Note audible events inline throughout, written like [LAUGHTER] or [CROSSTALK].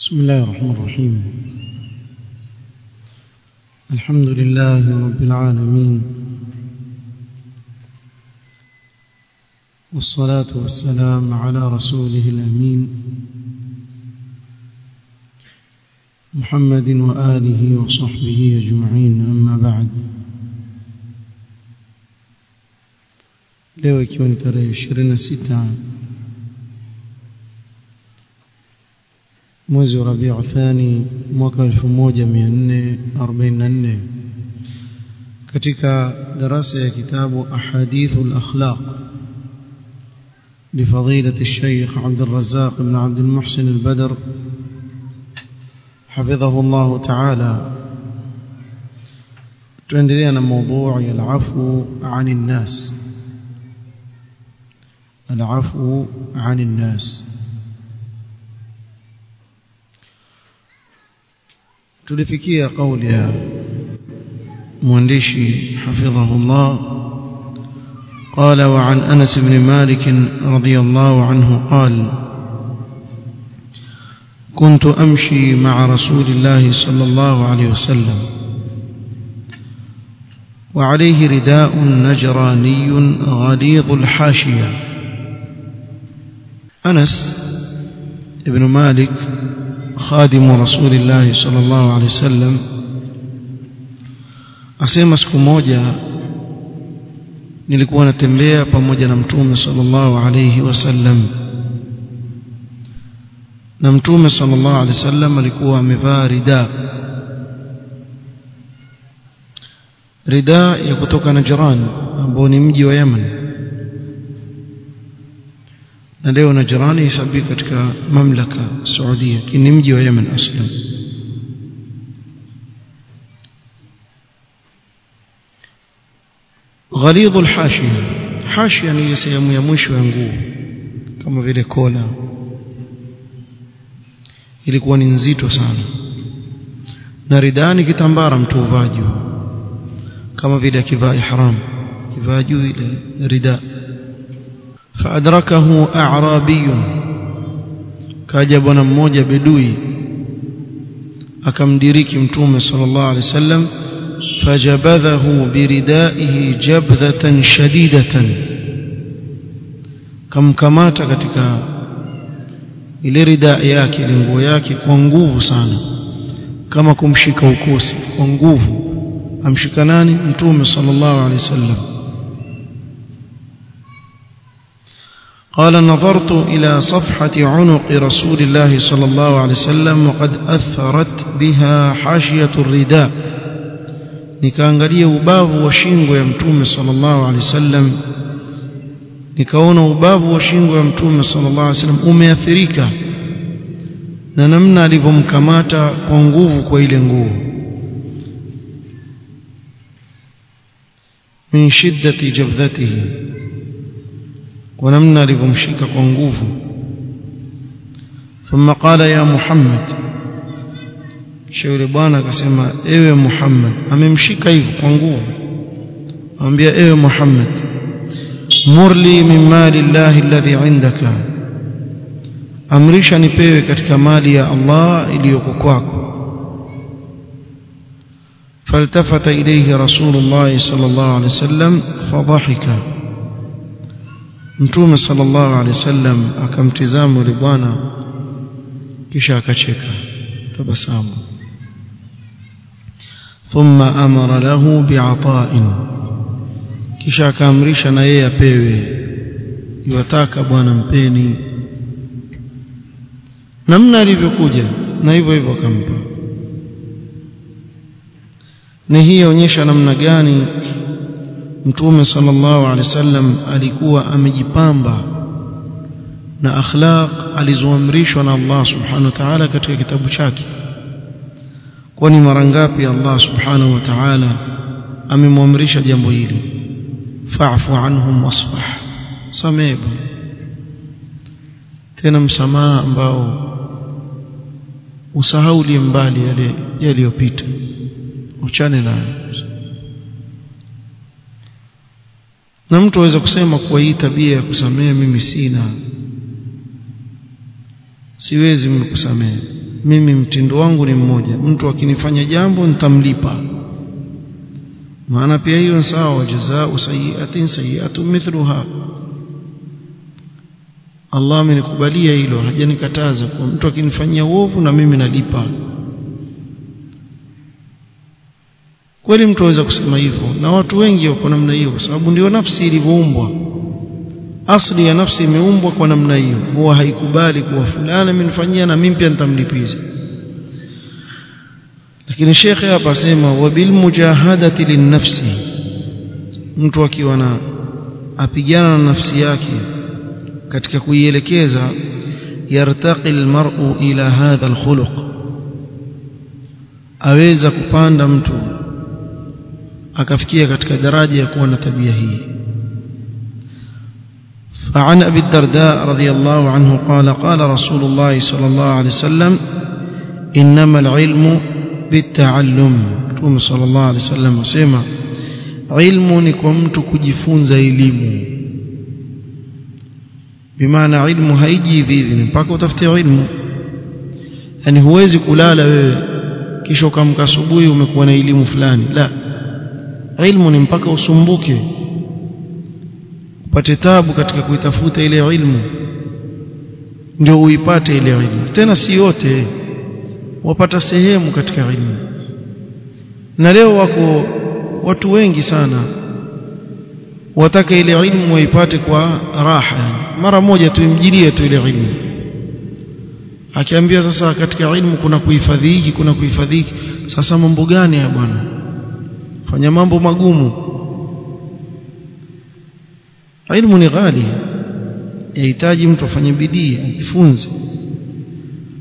بسم الله الرحمن الرحيم. الحمد لله رب العالمين. والصلاة والسلام على رسوله الأمين. محمد وآله وصحبه أجمعين أما بعد. leo ikiwa ni tarehe 26 mwezi wa Rabiu Thani mwaka 1444 katika darasa ya kitabu Ahadithul Akhlaq لفضيلة الشيخ عبد الرزاق بن عبد المحسن البدر حفظه الله تعالى تندرينا موضوع العفو عن الناس العفو عن الناس tulifikia kauli ya mwandishi hafidhahullah. قال وعن أنس بن مالك رضي الله عنه قال كنت أمشي مع رسول الله صلى الله عليه وسلم وعليه رداء نجراني غليظ الحاشية أنس بن مالك خادم رسول الله صلى الله عليه وسلم asema siku moja nilikuwa natembea pamoja na mtume sallallahu alayhi wasallam na mtume sallallahu alayhi wasallam alikuwa amevaa rida rida ya kutoka Najran ambao ni mji wa Yemen na leo Najran isabika katika mamlaka Saudia ni mji wa Yemen aslan. غليظ الحاشيه hashia ni sehemu ya mwisho ya nguo kama vile kola. Ilikuwa ni nzito sana. Na ridani kitambara mtu uvaji kama vile akivaa ihram. Kivaa juu ile rida فأدركه أعرابي كاجا bwana mmoja bedui akamdiriki mtume sallallahu alaihi wasallam فجبذه بردائه جبذة شديدة kamkamata katika ile ridaa yake ile nguo yake kwa nguvu sana kama kumshika ukosi kwa nguvu amshika nani mtume sallallahu alaihi wasallam قال نظرت إلى صفحة عنق رسول الله صلى الله عليه وسلم وقد أثرت بها حاشية الرداء. نكانغالية وباب وشينغ يمتوم صلى الله عليه وسلم. نكاون وباب وشينغ يمتوم صلى الله عليه وسلم. أمي أثريكا ننمنا لبم كماتا كونغوف كويلنغو. من شدة جبذته. kwa namna alivyomshika kwa nguvu thumma qala ya muhammad kisha yule bwana akasema ewe Muhammad amemshika hivyo kwa nguvu amwambia ewe Muhammad murli min mali Allah alladhi indaka amrisha nipewe katika mali ya Allah iliyoko kwako فالتفت إليه رسول الله صلى الله عليه وسلم فضحك mtume sallallahu alaihi wasallam akamtizama yule bwana kisha akacheka. Tabasamu. Thumma amara lahu bi'ata'in. Kisha akaamrisha na yeye apewe. Iwataka bwana mpeni. Namna alivyokuja na hivyo hivyo akampa. Ni hii onyesha namna gani mtume sallallahu alaihi wasallam alikuwa amejipamba na akhlaq alizoamrishwa na Allah subhanahu wa ta'ala katika kitabu chake. Kwani mara ngapi Allah subhanahu wa ta'ala amemwamrisha jambo hili? Fa'fu anhum wasfah samehe tena msamaha ambao usahaulie mbali yale yaliyopita. Uchane nayo na mtu aweza kusema kuwa hii tabia ya kusamehe mimi sina. Siwezi mimi kusamehe. Mimi mtindo wangu ni mmoja. Mtu akinifanya jambo nitamlipa. Maana pia hiyo sawa. Jazaa'u sayyi'atin sayyi'atun mithluha. Allah amenikubalia hilo. Hajanikataza kwa mtu akinifanyia uovu na mimi nalipa kweli mtu aweza kusema hivyo? Na watu wengi wako namna hiyo kwa sababu ndio nafsi ilivyoumbwa. Asli ya nafsi imeumbwa kwa namna hiyo. Huwa haikubali kuwa fulani amenifanyia na mimi pia nitamlipiza. Lakini shekhe hapa asema wabil mujahadati linnafsi mtu akiwa na apigana na nafsi yake katika kuielekeza yartaqi almar'u ila hadha alkhuluq aweza kupanda mtu akafikia katika daraja ya kuwa na tabia hii. فعن أبي الدرداء رضي الله عنه قال قال رسول الله صلى الله عليه وسلم إنما العلم بالتعلم. رسول صلى الله عليه وسلم وسيما علم نكمت كجفونز إليم بمعنى علم هيجي vivi mpaka utafute ilmu yani huwezi kulala wewe kisha ukamka asubuhi umekuwa na elimu fulani la ilmu ni mpaka usumbuke. Upate tabu katika kuitafuta ile ilmu. Ndio uipate ile ilmu. Tena si yote. Wapata sehemu katika ilmu. Na leo wako watu wengi sana. Wataka ile ilmu waipate kwa raha. Mara moja tuimjilie tu ile ilmu. Akiambia sasa katika ilmu kuna kuhifadhi hiki kuna kuhifadhi sasa mambo gani ya bwana fanya mambo magumu. Ilmu ni ghali. Yahitaji mtu afanye bidii ajifunze.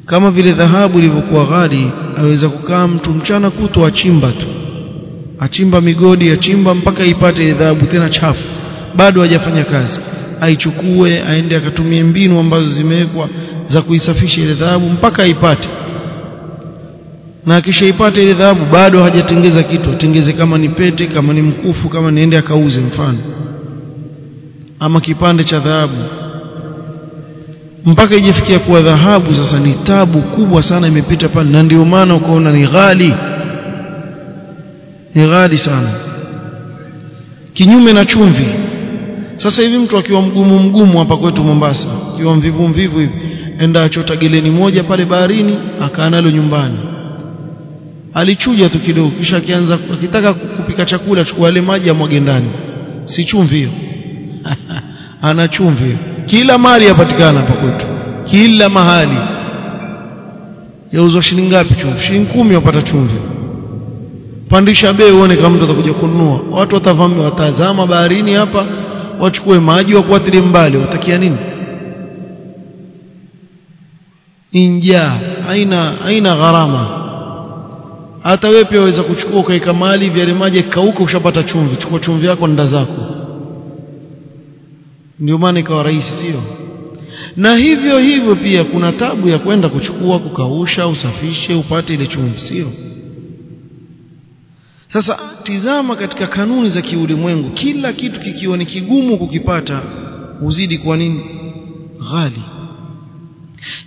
Kama vile dhahabu ilivyokuwa ghali aweza kukaa mtu mchana kutwa achimba tu. Achimba migodi achimba mpaka ipate dhahabu tena chafu. Bado hajafanya kazi. Aichukue aende akatumie mbinu ambazo zimewekwa za kuisafisha ile dhahabu mpaka aipate na akishaipata ile dhahabu bado hajatengeza kitu. Atengeze kama ni pete kama ni mkufu kama niende akauze mfano. Ama kipande cha dhahabu. Mpaka ijifikia kuwa dhahabu sasa ni tabu kubwa sana imepita pale. Na ndio maana ukaona ni ghali. Ni ghali sana. Kinyume na chumvi. Sasa hivi mtu akiwa mgumu mgumu hapa kwetu Mombasa akiwa mvivu mvivu hivi enda achota geleni moja pale baharini akaa nalo nyumbani alichuja tu kidogo kisha akianza akitaka kupika chakula chukua yale maji amwage ndani. Si chumvi hiyo. [LAUGHS] Ana chumvi kila mali yapatikana hapa kwetu. Kila mahali. Yauzwa shilingi ngapi chumvi? Shilingi kumi wapata chumvi. Pandisha bei uone kama mtu atakuja kununua. Watu watavamia watazama baharini hapa. Wachukue maji wakuatilie mbali. Watakia nini? Injaa haina haina gharama hata wewe pia waweza kuchukua ukaweka mali vya maji kauka ushapata chumvi. Chukua chumvi yako nda zako. Ndio maana ikawa rahisi sio? Na hivyo hivyo pia kuna tabu ya kwenda kuchukua kukausha usafishe upate ile chumvi sio? Sasa tizama katika kanuni za kiulimwengu. Kila kitu kikiwa ni kigumu kukipata huzidi kwa nini? Ghali.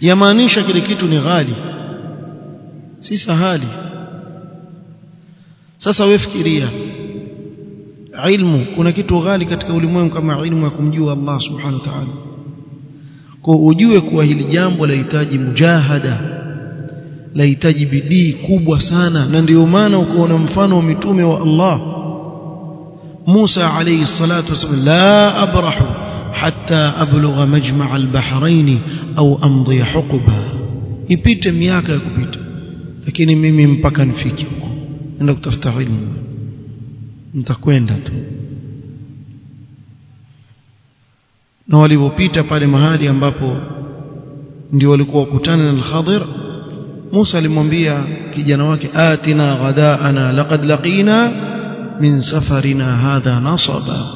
Yamaanisha kile kitu ni ghali. Si sahali sasa wewe fikiria ilmu kuna kitu ghali katika ulimwengu kama ilmu ya kumjua Allah subhanahu wa ta'ala kwa ujue kuwa hili jambo lahitaji mujahada lahitaji bidii kubwa sana na ndio maana ukaona mfano wa mitume wa Allah Musa alayhi salatu wasallam la abrahu hatta ablugha majma' al-bahrain au amdi huquba ipite miaka ya kupita lakini mimi mpaka nifike huko nenda kutafuta ilmu mtakwenda tu. Na walipopita pale mahali ambapo ndio walikuwa wakutana na al-Khadir Musa alimwambia kijana wake atina ghadaana laqad laqina min safarina hadha nasaba.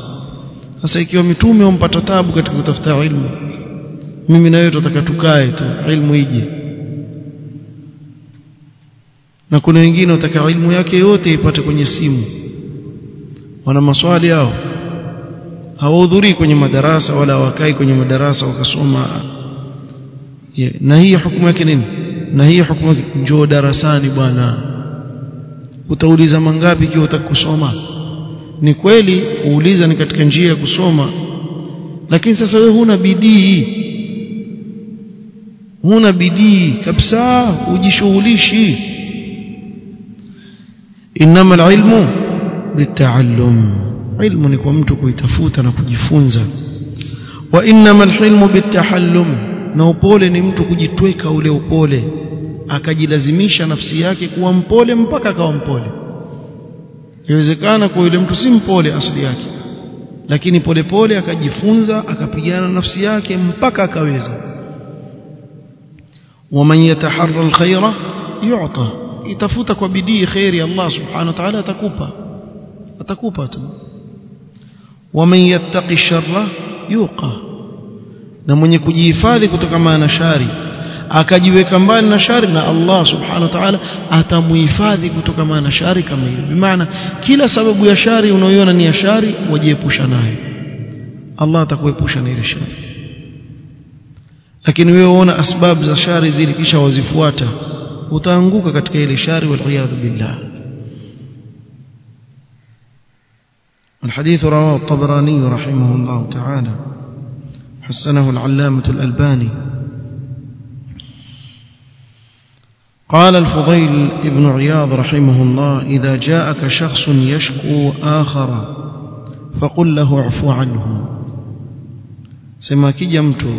Sasa ikiwa mitume wampata tabu katika kutafuta ilmu mimi na wewe tutataka tukae tu ilmu ije na kuna wengine wataka ilmu yake yote ipate kwenye simu. Wana maswali yao. Hawahudhurii kwenye madarasa wala wakai kwenye madarasa wakasoma. Na hii hukumu yake nini? Na hii hukumu njoo darasani bwana. Utauliza mangapi ikiwa utakusoma ni kweli kuuliza ni katika njia ya kusoma. Lakini sasa wewe huna bidii. Huna bidii kabisa ujishughulishi inama alilmu bitaallum ilmu ni kwa mtu kuitafuta na kujifunza. Wa inama alhilmu bitahallum na upole ni mtu kujitweka ule upole. Akajilazimisha nafsi yake kuwa mpole mpaka akawa mpole. Inawezekana kwa yule mtu si mpole asili yake. Lakini polepole akajifunza akapigana nafsi yake mpaka akaweza. Waman yataharra alkhaira yu'ta itafuta kwa bidii khairi Allah subhanahu wa ta'ala atakupa. Atakupa tu. Waman yattaqi sharra yuqa. Na mwenye kujihifadhi kutokana na shari akajiweka mbali na shari na Allah subhanahu wa ta'ala atamuhifadhi kutokana na shari kama hiyo. Bimaana kila sababu ya shari unaoiona ni ya shari wajiepusha nayo. Allah atakuepusha na ile shari. Lakini wewe uona asbabu za shari zile kisha wazifuata utaanguka katika ile shari wal billah الحديث رواه الطبراني رحمه الله تعالى. حسنه العلامة الألباني. قال الفضيل ابن عياض رحمه الله إذا جاءك شخص يشكو آخر فقل له اعفو عنه. sema akija mtu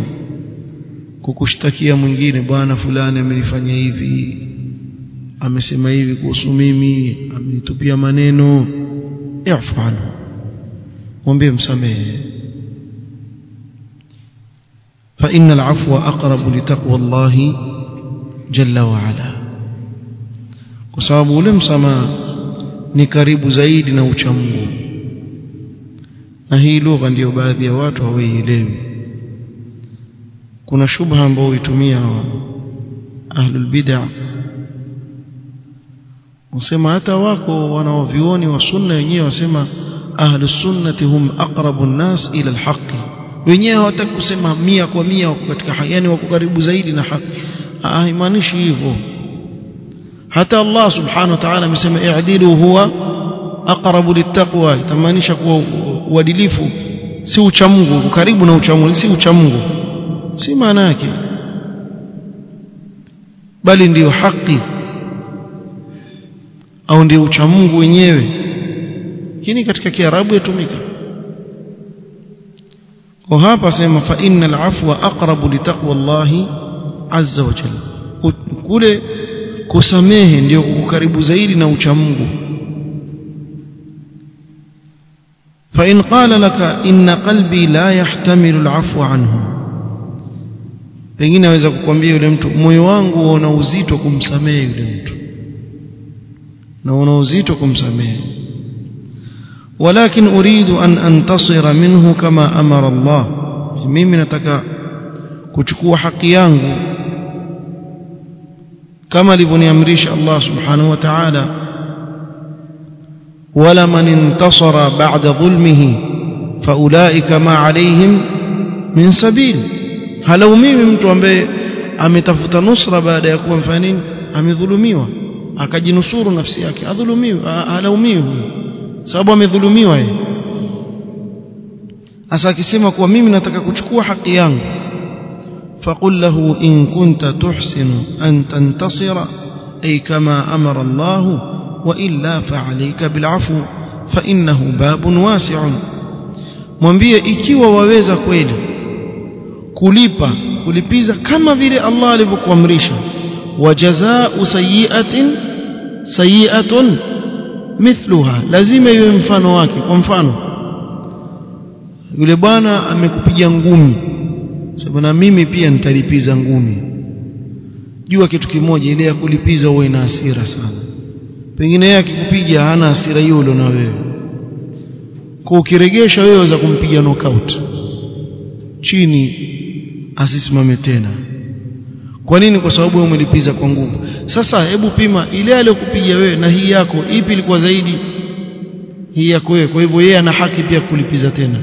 kukushtakia mwingine bwana fulani amenifanya hivi amesema hivi kuhusu mimi amenitupia maneno. I'fu anhu mwambie msamehe. Fa inna al-afwa aqrabu litaqwa Allah jalla wa ala kwa sababu ule msamaha ni karibu zaidi na uchamungu. Na hii lugha ndiyo baadhi ya watu hawaielewi kuna shubha ambao huitumia ahlul bid'ah. Wasema hata wako wanaovioni wa sunna wenyewe wasema ahlus sunnati hum aqrabu nnas ila alhaqi wenyewe hawataka kusema mia kwa mia wako katika yani wako karibu zaidi na haki. Haimaanishi hivyo. Hata Allah subhanahu wa ta'ala amesema i'dilu huwa aqrabu littaqwa. Itamaanisha kuwa uadilifu si uchamungu karibu na uchamungu si uchamungu si maana yake. Bali ndiyo haki. Au ndio uchamungu wenyewe. Lakini katika kiarabu yatumika. Ko hapa asema fa innal afwa aqrabu litaqwa taqwallahi azza wa jalla. Kule kusamehe ndio kukaribu zaidi na uchamungu fa in qala laka inna qalbi la yahtamilu al afwa pengine aweza kukwambia yule mtu moyo wangu una uzito kumsamehe yule mtu na una uzito kumsamehe ولكن أريد أن أنتصر منه كما أمر الله mimi nataka kuchukua haki yangu kama alivyoniamrisha Allah subhanahu wa ta'ala wala man intasara ba'da dhulmihi faulaika ma alayhim min sabil halaumiwi mtu ambaye ametafuta nusra baada ya kuwa mfanya nini amedhulumiwa akajinusuru nafsi yake adhulumiwi halaumiwi sababu amedhulumiwa yeye asa akisema kuwa mimi nataka kuchukua haki yangu فقل له إن كنت تحسن أن تنتصر أي كما أمر الله وإلا فعليك بالعفو فإنه باب واسع mwambie ikiwa waweza kweli kulipa kulipiza kama vile Allah alivyokuamrisha. Wajazaa sayiatin sayiatun mithluha. Lazima iwe mfano wake. Kwa mfano yule bwana amekupiga ngumi. Sababu na mimi pia nitalipiza ngumi. Jua kitu kimoja ile ya kulipiza uwe na hasira sana. Pengine yeye akikupiga hana hasira hiyo ulio na wewe. Kwa ukiregesha wewe waweza kumpiga knockout. Chini asisimame tena. Kwa nini? Kwa sababu wewe umelipiza kwa nguvu. Sasa hebu pima ile aliyokupiga wewe na hii yako ipi ilikuwa zaidi? Hii yako wewe. Kwa hivyo yeye ana haki pia kulipiza tena.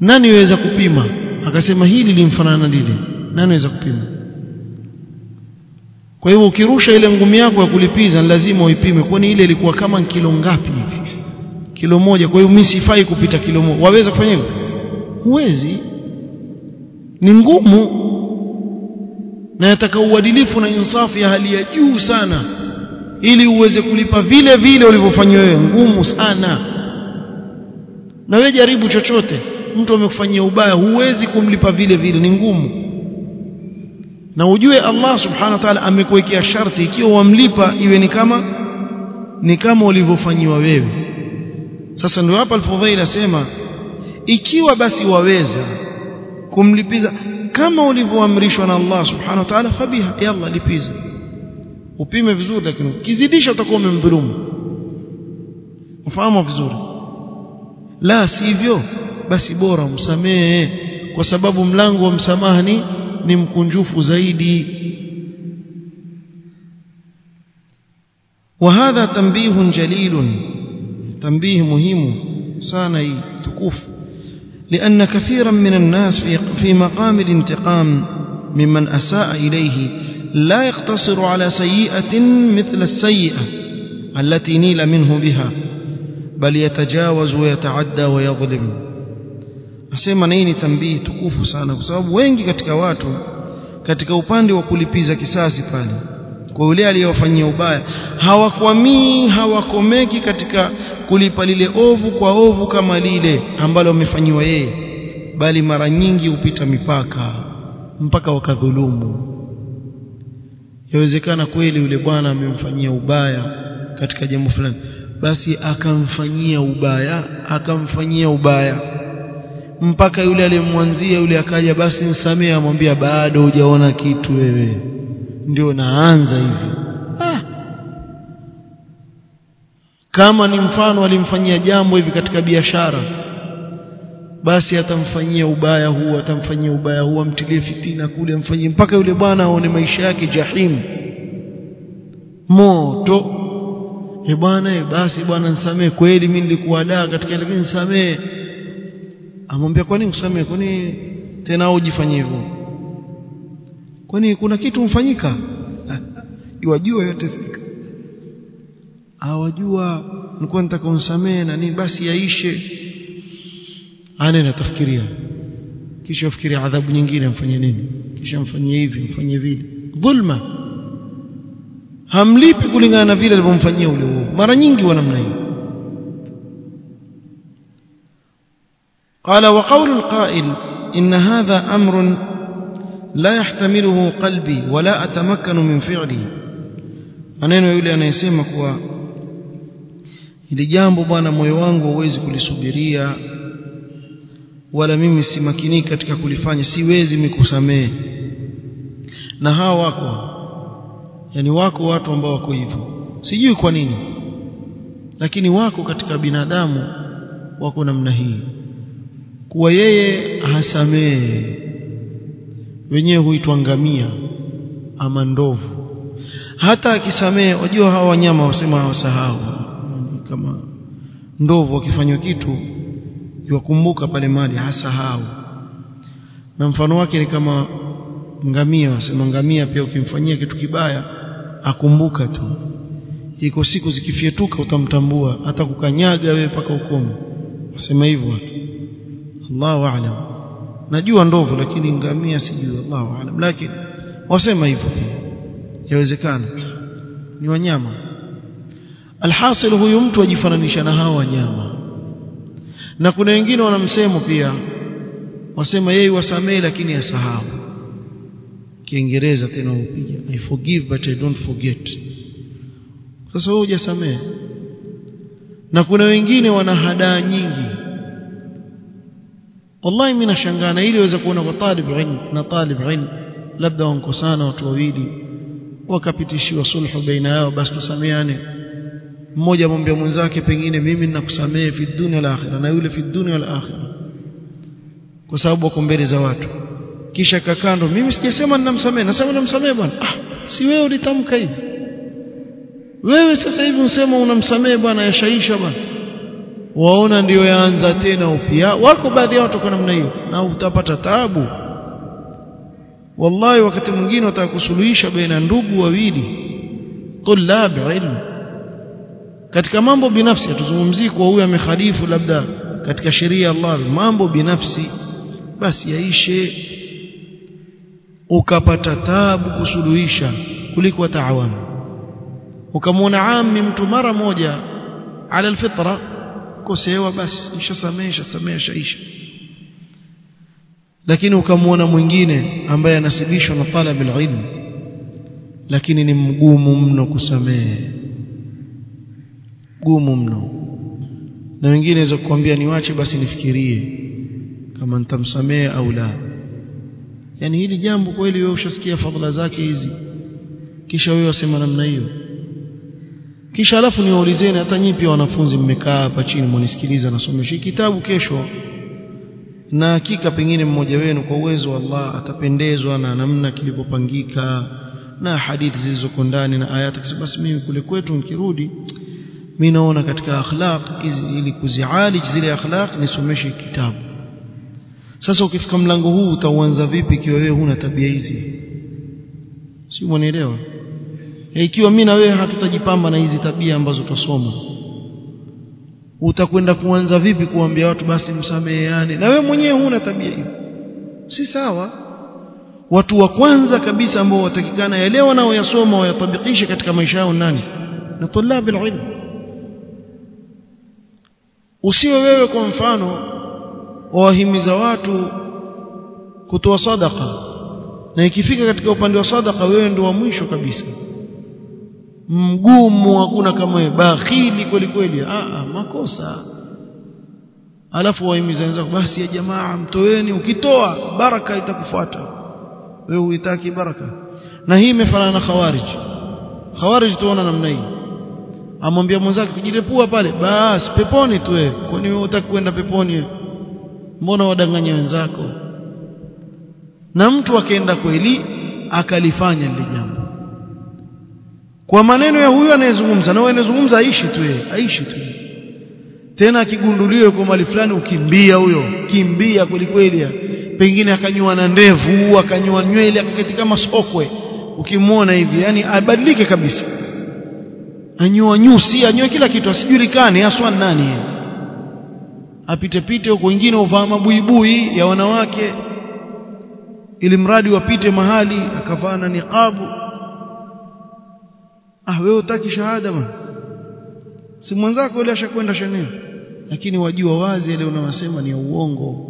Nani waweza kupima? Akasema hili limfanana na lile. Nani weza kupima? Kwa hivyo ukirusha ile ngumi yako ya kulipiza lazima uipime. Kwani ile ilikuwa kama kilo ngapi kilo moja. Kwa hiyo mimi sifai kupita kilo moja. Waweza kufanya hivyo? Huwezi ni ngumu. Na yataka uadilifu na insafu ya hali ya juu sana ili uweze kulipa vile vile ulivyofanywa wewe ngumu sana. Na wewe jaribu chochote mtu amekufanyia ubaya huwezi kumlipa vile vile ni ngumu. Na ujue Allah subhanahu wa ta'ala amekuwekea sharti ikiwa wamlipa iwe ni kama ni kama ulivyofanyiwa wewe. Sasa ndio hapa al-Fudhail asema ikiwa basi waweza kumlipiza kama ulivyoamrishwa na Allah subhanahu wa ta'ala fabiha yalla lipiza upime vizuri lakini ukizidisha utakuwa umemdhulumu ufahamu vizuri la sivyo basi bora umsamehe kwa sababu mlango wa msamaha ni ni mkunjufu zaidi وهذا تنبيه جليل تنبيه مهم ساني تكوف لأن كثيرا من الناس في مقام الانتقام ممن أساء إليه لا يقتصر على سيئة مثل السيئة التي نيل منه بها بل يتجاوز ويتعدى ويظلم. asema nini tambii tukufu sana kwa sababu wengi katika watu katika upande wa kulipiza kisasi pale kwa yule aliyowafanyia ubaya hawakwamii hawakomeki katika kulipa lile ovu kwa ovu kama lile ambalo amefanyiwa yeye bali mara nyingi hupita mipaka mpaka wakadhulumu. Yawezekana kweli yule bwana amemfanyia ubaya katika jambo fulani. Basi akamfanyia ubaya akamfanyia ubaya. Mpaka yule aliyemwanzia yule akaja basi nisamee amwambia bado hujaona kitu wewe ndio naanza hivi. Ah. kama ni mfano alimfanyia jambo hivi katika biashara basi atamfanyia ubaya huu atamfanyia ubaya huu amtilie fitina kule amfanyie mpaka yule bwana aone maisha yake jahim. Moto. E bwana e basi bwana nisamee kweli mimi nilikuwa daa katika lakini nisamee amwambia kwa nini kusamee kwani tena ujifanyie hivyo kwani kuna kitu mfanyika iwajua yote fika awajua nilikuwa nitaka unsamee na nini basi yaishe ana natafikiria kisha afikiria adhabu nyingine amfanyie nini kisha mfanyie hivi mfanyie vile dhulma hamlipi kulingana na vile alivyomfanyia ule uovu mara nyingi wa namna hiyo قال وقول القائل إن هذا أمر la yahtamiluhu qalbi wala atamakanu min fi'li. Maneno yule anayesema kuwa ili jambo bwana moyo wangu hauwezi kulisubiria wala mimi simakiniki katika kulifanya siwezi mikusamee na hawa wako yani wako watu ambao wako hivyo. Sijui kwa nini lakini wako katika binadamu wako namna hii kuwa yeye hasamehe wenyewe huitwa ngamia ama ndovu. Hata akisamee wajua hawa wanyama wasema hawasahau. Kama ndovu akifanywa kitu yakumbuka pale mali hasahau. Na mfano wake ni kama ngamia wasema ngamia pia ukimfanyia kitu kibaya akumbuka tu. Iko siku zikifyetuka utamtambua. Hata kukanyaga wewe paka ukome. Wasema hivyo Allahu a'lam najua ndovu lakini ngamia sijui Allahu a'lam. Lakini wasema hivyo. Yawezekana. Ni wanyama. Alhasil huyu mtu ajifananisha na hawa wanyama. Na kuna wengine wanamsemo pia. Wasema yeye wasamehe lakini asahau. Kiingereza tena upiga i forgive but i don't forget. Sasa wewe hujasamehe. Na kuna wengine wana hadaa nyingi wallahi mimi nashangaa na ili waweza kuona kwa talib ilm na talib ilm labda wankosana watu wawili wakapitishiwa sulhu baina yao basi tusameane mmoja amwambia mwenzake pengine mimi ninakusamehe fi dunia wal akhirah na yule fi dunia wal akhirah kwa sababu wako mbele za watu kisha kakando mimi sijasema ninamsamehe nasema ninamsamehe bwana ah si wewe ulitamka hivi wewe sasa hivi unasema unamsamehe bwana yashaisha bwana waona ndiyo yaanza tena upya. Wako baadhi ya watu kwa namna hiyo na utapata taabu. Wallahi wakati mwingine watakusuluhisha baina ndugu wawili tulab ilmu. Katika mambo binafsi hatuzungumzii kwa huyu amekhalifu labda katika sheria ya Allah. Mambo binafsi basi yaishe. Ukapata taabu kusuluhisha kuliko taawana ukamwona ammi mtu mara moja ala alfitra kosewa basi ishasamea ishasamea shaisha lakini ukamwona mwingine ambaye anasibishwa na talab alilm lakini ni mgumu mno kusamehe. Gumu mno. Na wengine waweza kukwambia niwache basi nifikirie kama nitamsamehe au la. Yani hili jambo kweli wewe ushasikia fadhila zake hizi kisha wewe wasema namna hiyo kisha alafu niwaulizeni hata nyinyi pia wanafunzi mmekaa hapa chini mwanisikiliza nasomesha kitabu kesho. Na hakika pengine mmoja wenu kwa uwezo wa Allah atapendezwa na namna kilivyopangika na hadithi zilizoko ndani na ayati basi mimi kule kwetu nikirudi mimi naona katika akhlaq ili kuzialij zile akhlaq nisomeshe kitabu. Sasa ukifika mlango huu utauanza vipi ikiwa wewe huna tabia hizi? Si mwanielewa e, ikiwa mimi na wewe hatutajipamba na hizi tabia ambazo tutasoma utakwenda kuanza vipi kuambia watu basi msameheane? Na wewe mwenyewe huna tabia hiyo. Si sawa. Watu wa kwanza kabisa ambao watakikana yale wanaoyasoma wayatabikishe katika maisha yao nani? Na tulabu ilm usiwe wewe kwa mfano wawahimiza watu kutoa sadaka na ikifika katika upande wa sadaka wewe ndio wa mwisho kabisa mgumu hakuna kama wewe bakhili kweli kweli. A makosa. Alafu waimiza wenzako basi ya jamaa mtoeni. Ukitoa baraka itakufuata. Wewe uitaki baraka. Na hii imefanana na khawarij. Khawarij tuona namna hii. Amwambia mwenzake kujirepua pale. Basi peponi tu wewe. Kwani wewe unataka kwenda peponi mbona wadanganya wenzako? Na mtu akaenda kweli akalifanya lile jambo kwa maneno ya huyu anayezungumza na wewe anayezungumza aishi tu yeye aishi tu tena akigunduliwe kwa mali fulani ukimbia huyo kimbia kweli kweli pengine akanyua na ndevu akanyua nywele akaketi kama sokwe. Ukimwona hivi yani abadilike kabisa. Anyoa nyusi anyoe kila kitu asijulikane haswa nani apite pite huko wengine uvaa mabuibui ya wanawake ili mradi wapite mahali akavaa na niqabu ah wewe utaki shahada ma si mwanzako yule ashakwenda shanini lakini wajua wazi ile unawasema ni ya uongo.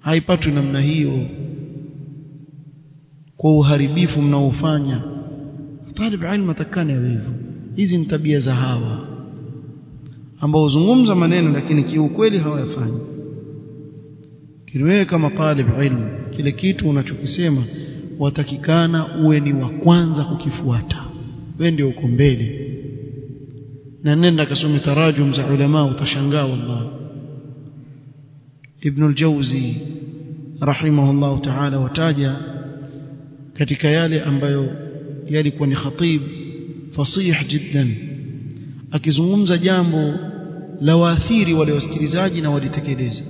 Haipatwi namna hiyo. Kwa uharibifu mnaofanya talib ilmu atakane hivyo. Hizi ni tabia za hawa. Ambao huzungumza maneno lakini kiukweli hawayafanyi. Kiwewe kama talib ilmu kile kitu unachokisema watakikana uwe ni wa kwanza kukifuata wewe ndio uko mbele. Na nenda kasome tarajum za ulama utashangaa wallahi. Ibn al-jawzi rahimahullah ta'ala wataja katika yale ambayo yalikuwa ni khatib fasih jiddan. Akizungumza jambo la waathiri wale wasikilizaji na walitekeleza.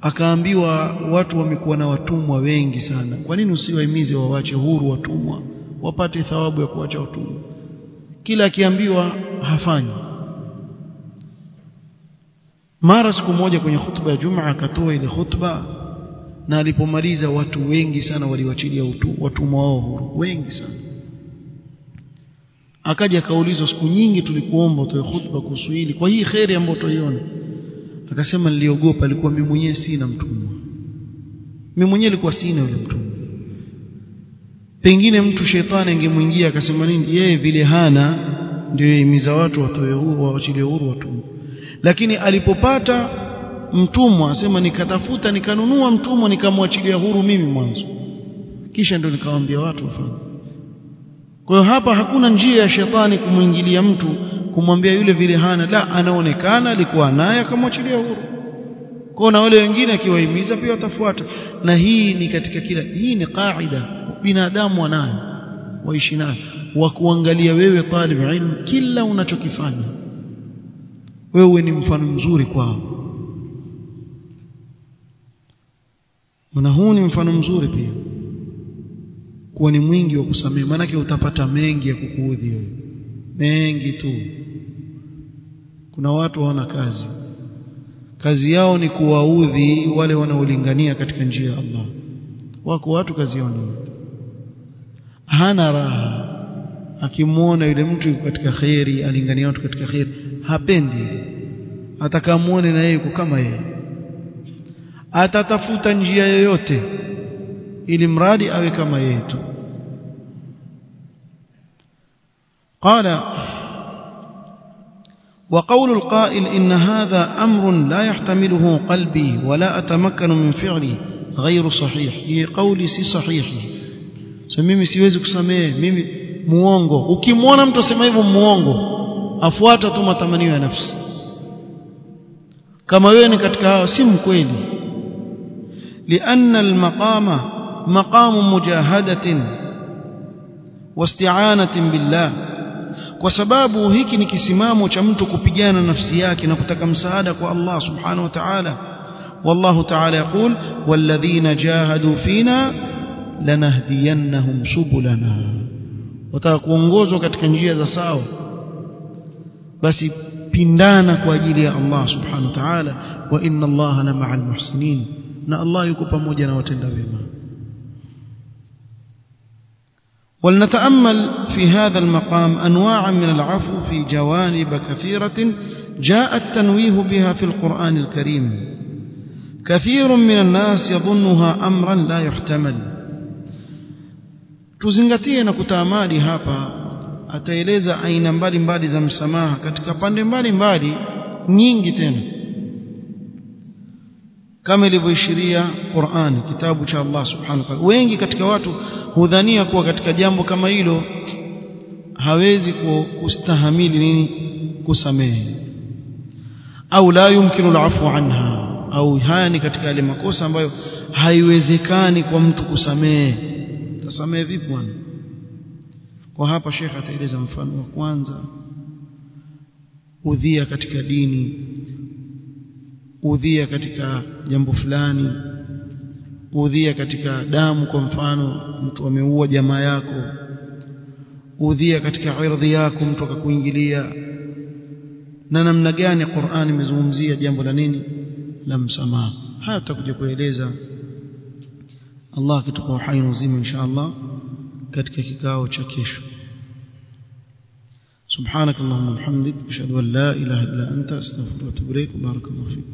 Akaambiwa watu wamekuwa na watumwa wengi sana. Kwa nini usiwahimize wawache huru watumwa wapate thawabu ya kuacha utumwa. Kila akiambiwa hafanyi. Mara siku moja kwenye khutba ya Jumaa akatoa ile khutba na alipomaliza watu wengi sana waliwachilia watumwa wao huru. Wengi sana. Akaja akaulizwa siku nyingi tulikuomba utoe khutba kuhusu hili kwa hii khairi ambayo tuiona akasema niliogopa. Alikuwa mimi mwenyewe sina mtumwa. Mimi mwenyewe nilikuwa sina yule mtumwa pengine mtu shetani angemwingia akasema nini yeye vile hana ndio imiza watu watoe huru waachilie huru watumwa lakini alipopata mtumwa asema nikatafuta nikanunua mtumwa nikamwachilia huru mimi mwanzo. Kisha ndio nikawaambia watu wafanye. Kwa hiyo hapa hakuna njia ya shetani kumwingilia mtu kumwambia yule vile hana la anaonekana alikuwa naye akamwachilia huru kwa na wale wengine akiwahimiza pia watafuata. Na hii ni katika kila hii ni kaida binadamu wanayo waishi nayo. Wa kuangalia wewe talib ilmu kila unachokifanya wewe ni mfano mzuri kwao. Na huu ni mfano mzuri pia. Kuwa ni mwingi wa kusamehe maanake utapata mengi ya kukuudhi wewe. Mengi tu. Kuna watu hawana kazi kazi yao ni kuwaudhi wale wanaolingania katika njia ya Allah. Wako watu kazi yao ni hana raha akimuona yule mtu katika khairi alingania watu katika khairi hapendi. Atakamuone na yeye kama yeye. Atatafuta njia yoyote ili mradi awe kama yeye tu. Qala وقول القائل إن هذا أمر لا يحتمله قلبي ولا أتمكن من فعلي غير صحيح. هي قولي سي صحيح سميمي سيوزي كسامي ميمي موانغو وكي مونام تسميه موانغو أفواتا ثم تمنيو نفس كما يوني كتكا سيم كويني لأن المقام مقام مجاهدة واستعانة بالله kwa sababu hiki ni kisimamo cha mtu kupigana nafsi yake na kutaka msaada kwa Allah subhanahu wa ta'ala والله تعالى يقول والذين جاهدوا فينا لنهدينهم سبلنا watakuongozwa katika njia za sawa basi pindana kwa ajili ya Allah subhanahu wa ta'ala wa inna Allah la ma'al muhsinin na Allah yuko pamoja na watenda wema ولنتأمل في هذا المقام أنواعا من العفو في جوانب كثيرة جاء التنويه بها في القرآن الكريم. كثير من الناس يظنها أمرا لا يحتمل. Tuzingatie na kutaamali hapa ataeleza aina mbalimbali za msamaha. Katika pande mbalimbali nyingi kama ilivyoishiria Qur'an kitabu cha Allah subhanahu wa ta'ala. Wengi katika watu hudhania kuwa katika jambo kama hilo hawezi kustahamili nini? Kusamehe. Au la yumkinu al'afu anha. Au haya ni katika yale makosa ambayo haiwezekani kwa mtu kusamehe. Tasamehe vipi bwana? Kwa hapa Sheikh ataeleza mfano wa kwanza. Udhia katika dini udhia katika jambo fulani udhia katika damu kwa mfano mtu ameua jamaa yako udhia katika ardhi yako mtu akakuingilia na namna gani Qur'ani imezungumzia jambo la nini la msamaha haya tutakuja kueleza Allah akitupa uhai na uzima insha Allah katika kikao cha kesho سبحانك اللهم وبحمدك اشهد ان لا اله الا انت استغفرك واتوب اليك بارك الله فيكم